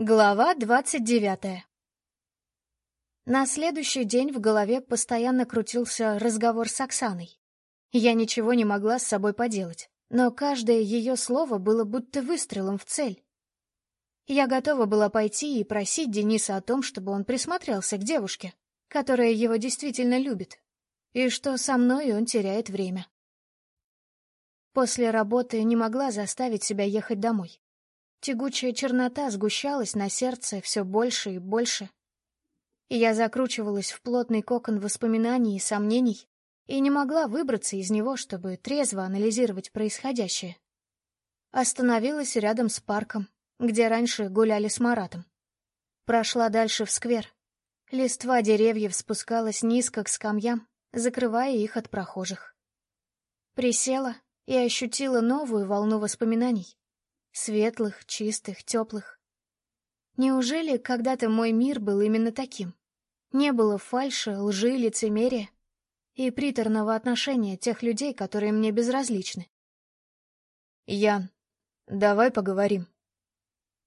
Глава двадцать девятая На следующий день в голове постоянно крутился разговор с Оксаной. Я ничего не могла с собой поделать, но каждое ее слово было будто выстрелом в цель. Я готова была пойти и просить Дениса о том, чтобы он присмотрелся к девушке, которая его действительно любит, и что со мной он теряет время. После работы не могла заставить себя ехать домой. Тягучая чернота сгущалась на сердце все больше и больше. И я закручивалась в плотный кокон воспоминаний и сомнений и не могла выбраться из него, чтобы трезво анализировать происходящее. Остановилась рядом с парком, где раньше гуляли с Маратом. Прошла дальше в сквер. Листва деревьев спускалась низко к скамьям, закрывая их от прохожих. Присела и ощутила новую волну воспоминаний. Светлых, чистых, теплых. Неужели когда-то мой мир был именно таким? Не было фальши, лжи, лицемерия и приторного отношения тех людей, которые мне безразличны. «Ян, давай поговорим».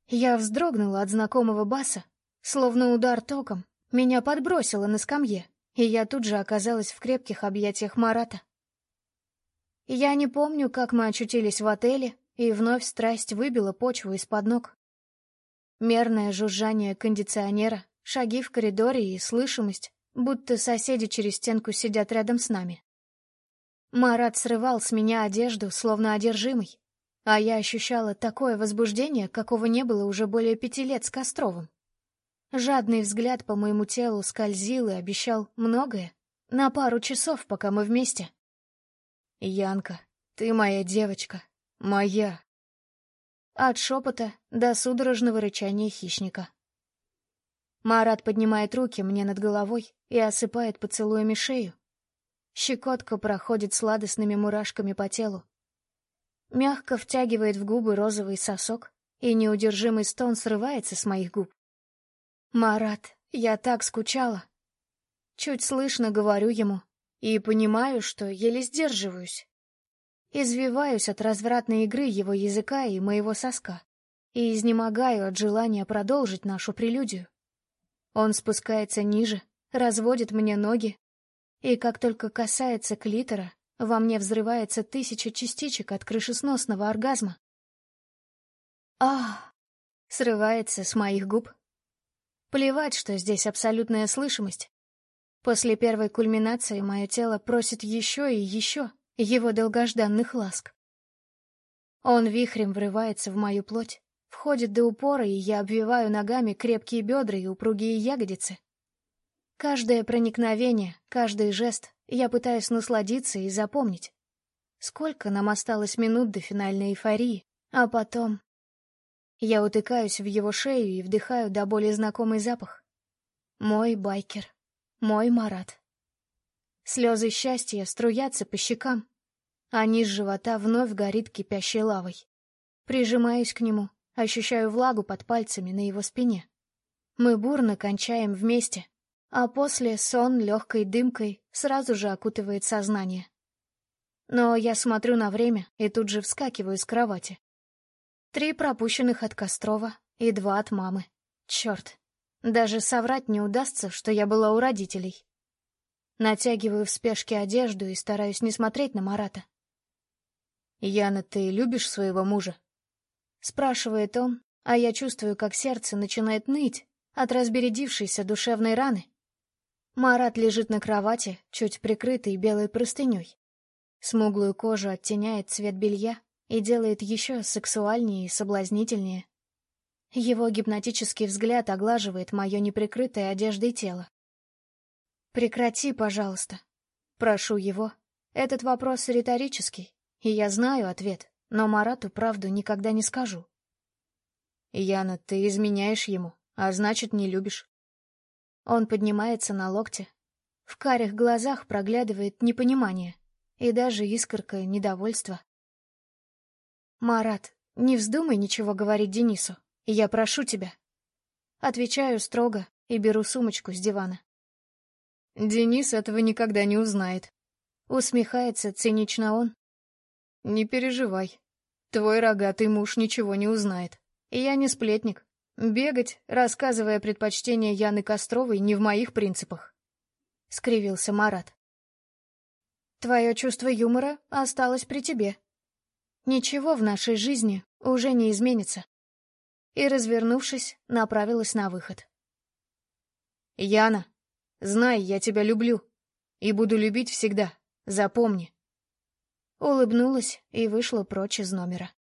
Я вздрогнула от знакомого баса, словно удар током. Меня подбросило на скамье, и я тут же оказалась в крепких объятиях Марата. Я не помню, как мы очутились в отеле, и вновь страсть выбила почву из-под ног. Мерное жужжание кондиционера, шаги в коридоре и слышимость, будто соседи через стенку сидят рядом с нами. Марат срывал с меня одежду, словно одержимый, а я ощущала такое возбуждение, какого не было уже более пяти лет с Костровым. Жадный взгляд по моему телу скользил и обещал многое на пару часов, пока мы вместе. «Янка, ты моя девочка», «Моя!» От шепота до судорожного рычания хищника. Марат поднимает руки мне над головой и осыпает поцелуями шею. Щекотка проходит сладостными мурашками по телу. Мягко втягивает в губы розовый сосок, и неудержимый стон срывается с моих губ. «Марат, я так скучала!» Чуть слышно говорю ему и понимаю, что еле сдерживаюсь. Извиваюсь от развратной игры его языка и моего соска и изнемогаю от желания продолжить нашу прелюдию. Он спускается ниже, разводит мне ноги, и как только касается клитора, во мне взрывается тысяча частичек от крышесносного оргазма. Ах! Срывается с моих губ. Плевать, что здесь абсолютная слышимость. После первой кульминации мое тело просит еще и еще, его долгожданных ласк. Он вихрем врывается в мою плоть, входит до упора, и я обвиваю ногами крепкие бедра и упругие ягодицы. Каждое проникновение, каждый жест я пытаюсь насладиться и запомнить. Сколько нам осталось минут до финальной эйфории, а потом... Я утыкаюсь в его шею и вдыхаю до боли знакомый запах. Мой байкер, мой Марат. Слезы счастья струятся по щекам, а низ живота вновь горит кипящей лавой. Прижимаюсь к нему, ощущаю влагу под пальцами на его спине. Мы бурно кончаем вместе, а после сон легкой дымкой сразу же окутывает сознание. Но я смотрю на время и тут же вскакиваю с кровати. Три пропущенных от Кострова и два от мамы. Черт, даже соврать не удастся, что я была у родителей. Натягиваю в спешке одежду и стараюсь не смотреть на Марата. «Яна, ты любишь своего мужа?» Спрашивает он, а я чувствую, как сердце начинает ныть от разбередившейся душевной раны. Марат лежит на кровати, чуть прикрытый белой простыней. Смуглую кожу оттеняет цвет белья и делает еще сексуальнее и соблазнительнее. Его гипнотический взгляд оглаживает мое неприкрытое одеждой тело. «Прекрати, пожалуйста». Прошу его. Этот вопрос риторический, и я знаю ответ, но Марату правду никогда не скажу. «Яна, ты изменяешь ему, а значит, не любишь». Он поднимается на локте. В карих глазах проглядывает непонимание и даже искорка недовольства. «Марат, не вздумай ничего говорить Денису, я прошу тебя». Отвечаю строго и беру сумочку с дивана. Денис этого никогда не узнает. Усмехается цинично он. Не переживай. Твой рогатый муж ничего не узнает. Я не сплетник. Бегать, рассказывая предпочтения Яны Костровой, не в моих принципах. — скривился Марат. «Твое чувство юмора осталось при тебе. Ничего в нашей жизни уже не изменится». И, развернувшись, направилась на выход. «Яна, знай, я тебя люблю. И буду любить всегда. Запомни». Улыбнулась и вышла прочь из номера.